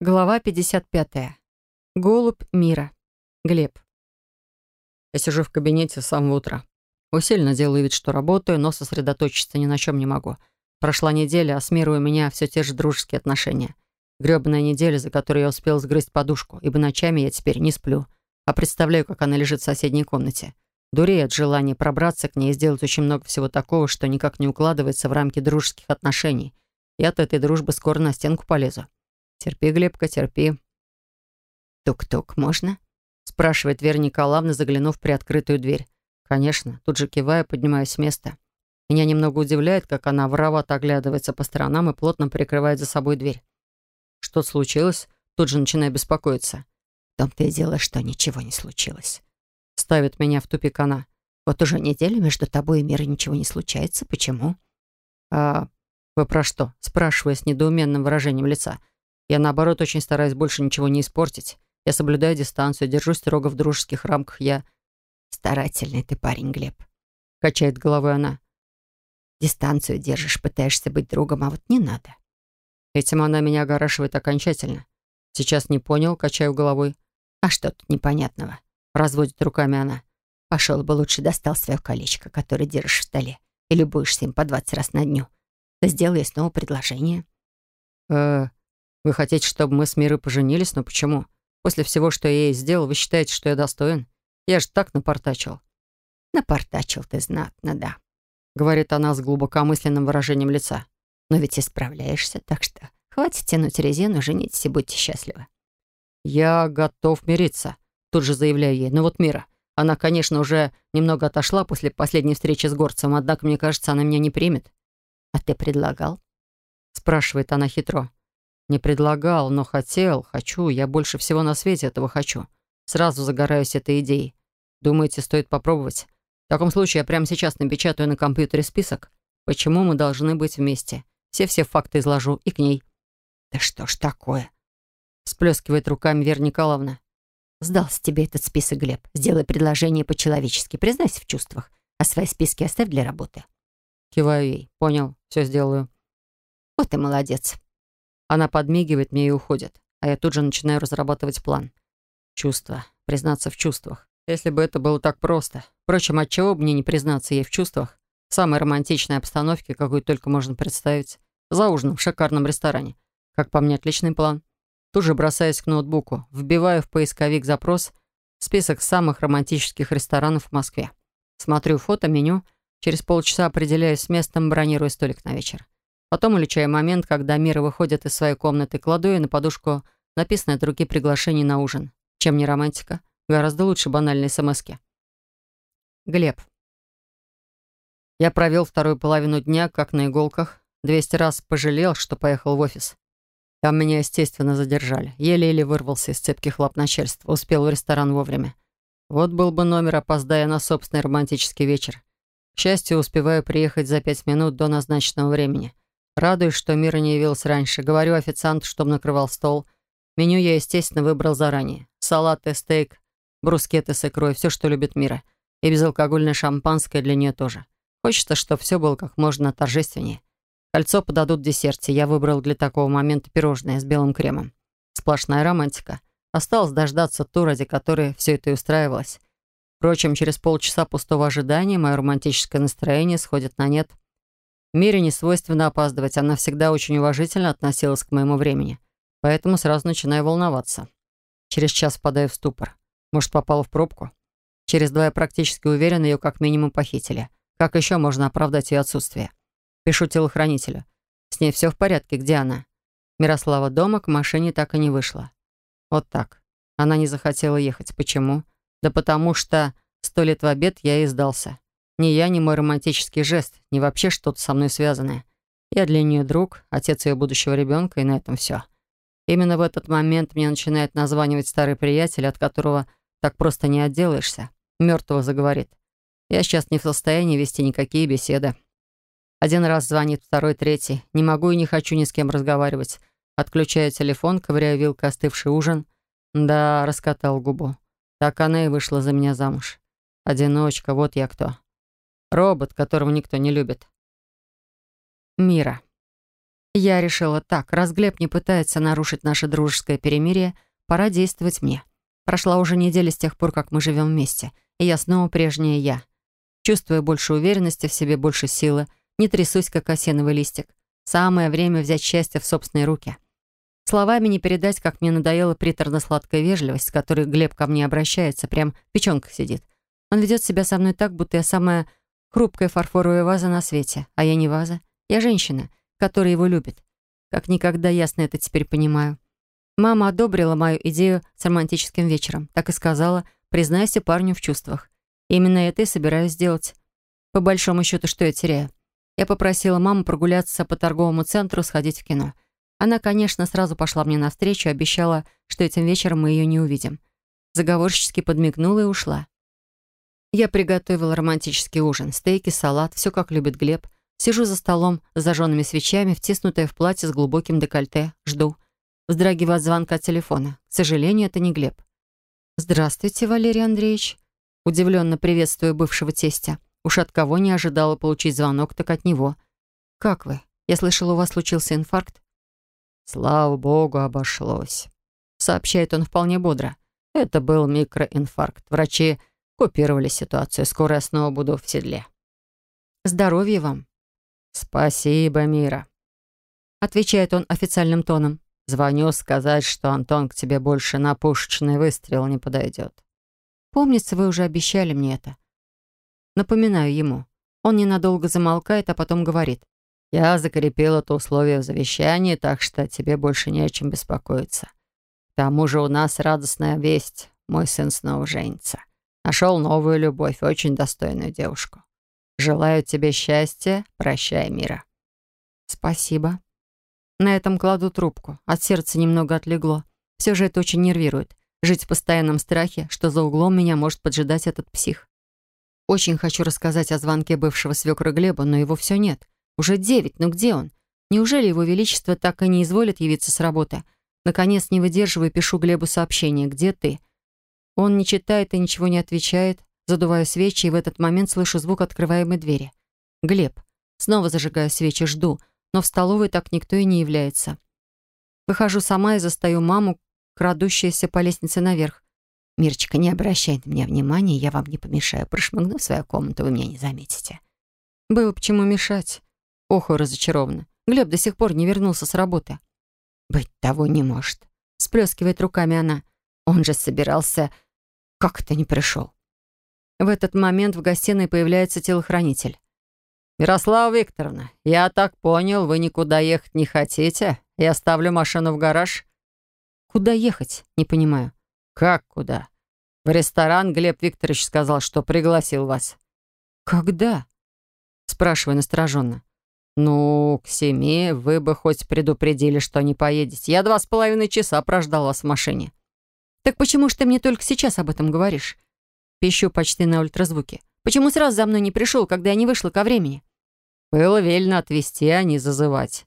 Глава 55. Голубь мира. Глеб. Я сижу в кабинете с самого утра. Усиленно делаю вид, что работаю, но сосредоточиться ни на чем не могу. Прошла неделя, а с Мирой у меня все те же дружеские отношения. Грёбаная неделя, за которую я успел сгрызть подушку, ибо ночами я теперь не сплю, а представляю, как она лежит в соседней комнате. Дурею от желания пробраться к ней и сделать очень много всего такого, что никак не укладывается в рамки дружеских отношений. И от этой дружбы скоро на стенку полезу. Терпи, Глебка, терпи. «Тук-тук, можно?» спрашивает Вера Николаевна, заглянув в приоткрытую дверь. Конечно, тут же киваю, поднимаюсь с места. Меня немного удивляет, как она воровато оглядывается по сторонам и плотно прикрывает за собой дверь. Что случилось? Тут же начинаю беспокоиться. В том-то и дело, что ничего не случилось. Ставит меня в тупик она. Вот уже неделю между тобой и Мирой ничего не случается. Почему? А вы про что? Спрашиваю с недоуменным выражением лица. Я, наоборот, очень стараюсь больше ничего не испортить. Я соблюдаю дистанцию, держусь строго в дружеских рамках. Я... Старательный ты парень, Глеб. Качает головой она. Дистанцию держишь, пытаешься быть другом, а вот не надо. Этим она меня огорашивает окончательно. Сейчас не понял, качаю головой. А что тут непонятного? Разводит руками она. Пошел бы лучше достал свое колечко, которое держишь в столе, и любуешься им по двадцать раз на дню. Да сделай снова предложение. э вы хотите, чтобы мы с Мирой поженились? Но почему? После всего, что я ей сделал, вы считаете, что я достоин? Я же так напортачил». «Напортачил ты знатно, да», — говорит она с глубокомысленным выражением лица. «Но ведь исправляешься, так что хватит тянуть резину, женитесь и будьте счастливы». «Я готов мириться», — тут же заявляю ей. «Но вот Мира, она, конечно, уже немного отошла после последней встречи с горцем, однако, мне кажется, она меня не примет». «А ты предлагал?» — спрашивает она хитро. Не предлагал, но хотел, хочу. Я больше всего на свете этого хочу. Сразу загораюсь этой идеей. Думаете, стоит попробовать? В таком случае я прямо сейчас напечатаю на компьютере список, почему мы должны быть вместе. Все-все факты изложу и к ней. «Да что ж такое?» Сплескивает руками Вера Николаевна. «Сдался тебе этот список, Глеб. Сделай предложение по-человечески. Признайся в чувствах. А свои списки оставь для работы». Киваю ей. Понял. Все сделаю. Вот и молодец. Она подмигивает мне и уходит, а я тут же начинаю разрабатывать план. Чувства. Признаться в чувствах. Если бы это было так просто. Впрочем, отчего бы мне не признаться ей в чувствах? В самой романтичной обстановке, какую только можно представить. За ужином в шикарном ресторане. Как по мне, отличный план. Тут же бросаюсь к ноутбуку, вбиваю в поисковик запрос список самых романтических ресторанов в Москве. Смотрю фото, меню. Через полчаса определяюсь с местом, бронирую столик на вечер. Потом уличаю момент, когда Мира выходит из своей комнаты, кладу ей на подушку написанное от руки приглашение на ужин. Чем не романтика? Гораздо лучше банальной смски. Глеб. Я провел вторую половину дня, как на иголках. Двести раз пожалел, что поехал в офис. Там меня, естественно, задержали. Еле-еле вырвался из цепких лап начальства. Успел в ресторан вовремя. Вот был бы номер, опоздая на собственный романтический вечер. К счастью, успеваю приехать за пять минут до назначенного времени. Радуюсь, что Мира не явился раньше. Говорю официанту, чтобы накрывал стол. Меню я, естественно, выбрал заранее. Салаты, стейк, брускеты с икрой, все, что любит Мира. И безалкогольное шампанское для нее тоже. Хочется, чтобы все было как можно торжественнее. Кольцо подадут в десерте. Я выбрал для такого момента пирожное с белым кремом. Сплошная романтика. Осталось дождаться ту, ради которой все это и устраивалось. Впрочем, через полчаса пустого ожидания мое романтическое настроение сходит на нет – Мире не свойственно опаздывать, она всегда очень уважительно относилась к моему времени. Поэтому сразу начинаю волноваться. Через час впадаю в ступор. Может, попала в пробку? Через два я практически уверен, ее как минимум похитили. Как еще можно оправдать ее отсутствие? Пишу телохранителю. С ней все в порядке, где она? Мирослава дома, к машине так и не вышла. Вот так. Она не захотела ехать. Почему? Да потому что сто лет в обед я ей сдался. Ни я, ни мой романтический жест, ни вообще что-то со мной связанное. Я для нее друг, отец ее будущего ребенка, и на этом все. Именно в этот момент мне начинает названивать старый приятель, от которого так просто не отделаешься. Мертвого заговорит. Я сейчас не в состоянии вести никакие беседы. Один раз звонит, второй, третий. Не могу и не хочу ни с кем разговаривать. Отключаю телефон, ковыряю вилкой остывший ужин. Да, раскатал губу. Так она и вышла за меня замуж. Одиночка, вот я кто. Робот, которого никто не любит. Мира. Я решила так, раз Глеб не пытается нарушить наше дружеское перемирие, пора действовать мне. Прошла уже неделя с тех пор, как мы живем вместе, и я снова прежняя я. Чувствую больше уверенности в себе, больше силы, не трясусь, как осиновый листик. Самое время взять счастье в собственные руки. Словами не передать, как мне надоела приторно-сладкая вежливость, с которой Глеб ко мне обращается, прям в печенках сидит. Он ведет себя со мной так, будто я самая хрупкая фарфоровая ваза на свете, а я не ваза. Я женщина, которая его любит. Как никогда ясно это теперь понимаю. Мама одобрила мою идею с романтическим вечером. Так и сказала, признайся парню в чувствах. именно это и собираюсь сделать. По большому счету, что я теряю? Я попросила маму прогуляться по торговому центру, сходить в кино. Она, конечно, сразу пошла мне навстречу, обещала, что этим вечером мы ее не увидим. Заговорщически подмигнула и ушла. Я приготовила романтический ужин. Стейки, салат, все как любит Глеб. Сижу за столом с зажженными свечами, втиснутая в платье с глубоким декольте. Жду. Вздрагиваю от звонка телефона. К сожалению, это не Глеб. «Здравствуйте, Валерий Андреевич». Удивленно приветствую бывшего тестя. Уж от кого не ожидала получить звонок, так от него. «Как вы? Я слышала, у вас случился инфаркт?» «Слава богу, обошлось», — сообщает он вполне бодро. «Это был микроинфаркт. Врачи Купировали ситуацию. Скоро я снова буду в седле. Здоровья вам. Спасибо, Мира. Отвечает он официальным тоном. Звоню сказать, что Антон к тебе больше на пушечный выстрел не подойдет. Помнится, вы уже обещали мне это. Напоминаю ему. Он ненадолго замолкает, а потом говорит. Я закрепил это условие в завещании, так что тебе больше не о чем беспокоиться. К тому же у нас радостная весть. Мой сын снова женится. Нашел новую любовь, очень достойную девушку. Желаю тебе счастья. Прощай, Мира. Спасибо. На этом кладу трубку. От сердца немного отлегло. Все же это очень нервирует. Жить в постоянном страхе, что за углом меня может поджидать этот псих. Очень хочу рассказать о звонке бывшего свекра Глеба, но его все нет. Уже девять, но где он? Неужели его величество так и не изволит явиться с работы? Наконец, не выдерживаю, пишу Глебу сообщение. «Где ты?» Он не читает и ничего не отвечает. Задуваю свечи, и в этот момент слышу звук открываемой двери. Глеб. Снова зажигаю свечи, жду, но в столовой так никто и не является. Выхожу сама и застаю маму, крадущуюся по лестнице наверх. «Мирочка, не обращай на меня внимания, я вам не помешаю. Прошмыгну в свою комнату, вы меня не заметите». Было почему мешать. Оху, разочарованно. Глеб до сих пор не вернулся с работы. «Быть того не может», — сплескивает руками она. «Он же собирался как это не пришел? В этот момент в гостиной появляется телохранитель. «Ярослава Викторовна, я так понял, вы никуда ехать не хотите? Я ставлю машину в гараж». «Куда ехать?» Не понимаю. «Как куда?» «В ресторан Глеб Викторович сказал, что пригласил вас». «Когда?» Спрашиваю настороженно. «Ну, к семи вы бы хоть предупредили, что не поедете. Я два с половиной часа прождал вас в машине». «Так почему ж ты мне только сейчас об этом говоришь?» Пищу почти на ультразвуке. «Почему сразу за мной не пришел, когда я не вышла ко времени?» «Было велено отвезти, а не зазывать».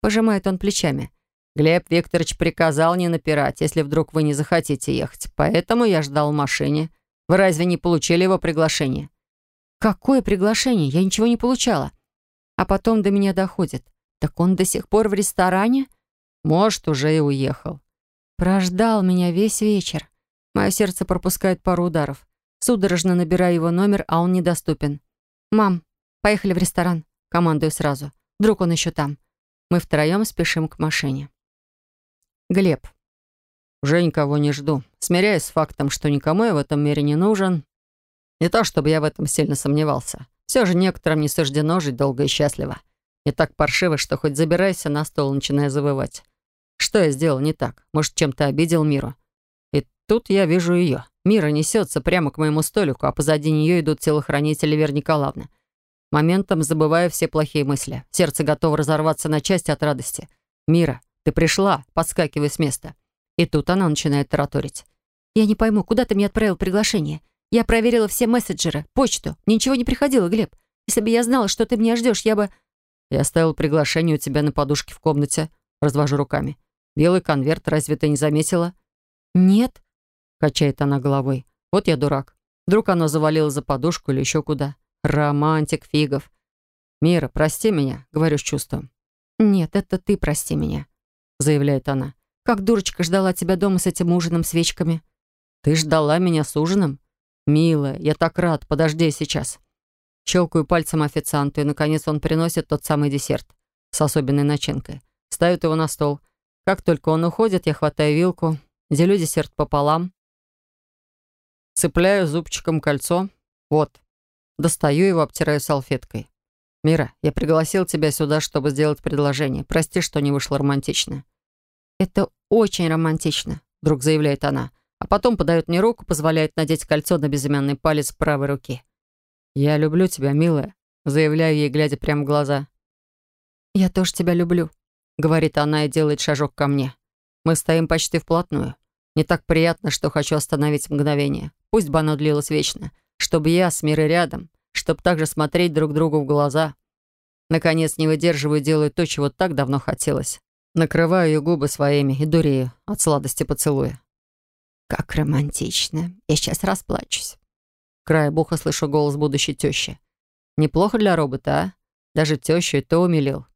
Пожимает он плечами. «Глеб Викторович приказал не напирать, если вдруг вы не захотите ехать. Поэтому я ждал в машине. Вы разве не получили его приглашение?» «Какое приглашение? Я ничего не получала». А потом до меня доходит. «Так он до сих пор в ресторане?» «Может, уже и уехал». Прождал меня весь вечер. Мое сердце пропускает пару ударов. Судорожно набираю его номер, а он недоступен. «Мам, поехали в ресторан», — командую сразу. Вдруг он еще там. Мы втроем спешим к машине. Глеб. Уже никого не жду. Смиряюсь с фактом, что никому я в этом мире не нужен. Не то, чтобы я в этом сильно сомневался. Все же некоторым не суждено жить долго и счастливо. Не так паршиво, что хоть забирайся на стол, начиная завывать. Что я сделал не так? Может, чем-то обидел Миру? И тут я вижу ее. Мира несется прямо к моему столику, а позади нее идут телохранители Веры Николаевны. Моментом забываю все плохие мысли. Сердце готово разорваться на части от радости. «Мира, ты пришла!» Подскакивай с места. И тут она начинает тараторить. «Я не пойму, куда ты мне отправил приглашение? Я проверила все мессенджеры, почту. Мне ничего не приходило, Глеб. Если бы я знала, что ты меня ждешь, я бы...» «Я оставил приглашение у тебя на подушке в комнате», — развожу руками. Белый конверт, разве ты не заметила?» «Нет», — качает она головой. «Вот я дурак. Вдруг оно завалило за подушку или еще куда. Романтик фигов. Мира, прости меня», — говорю с чувством. «Нет, это ты прости меня», — заявляет она. «Как дурочка ждала тебя дома с этим ужином, свечками». «Ты ждала меня с ужином? Милая, я так рад, подожди сейчас». Щелкаю пальцем официанту, и, наконец, он приносит тот самый десерт с особенной начинкой. Ставит его на стол. Как только он уходит, я хватаю вилку, делю десерт пополам, цепляю зубчиком кольцо. Вот. Достаю его, обтираю салфеткой. «Мира, я пригласил тебя сюда, чтобы сделать предложение. Прости, что не вышло романтично». «Это очень романтично», — вдруг заявляет она, а потом подает мне руку, позволяет надеть кольцо на безымянный палец правой руки. «Я люблю тебя, милая», — заявляю ей, глядя прямо в глаза. «Я тоже тебя люблю», — говорит она и делает шажок ко мне. Мы стоим почти вплотную. Не так приятно, что хочу остановить мгновение. Пусть бы оно длилось вечно. Чтобы я с Мирой рядом, чтобы также смотреть друг другу в глаза. Наконец, не выдерживаю, делаю то, чего так давно хотелось. Накрываю ее губы своими и дурею от сладости поцелуя. «Как романтично. Я сейчас расплачусь». Края буха слышу голос будущей тещи. «Неплохо для робота, а? Даже тещу и то умилил.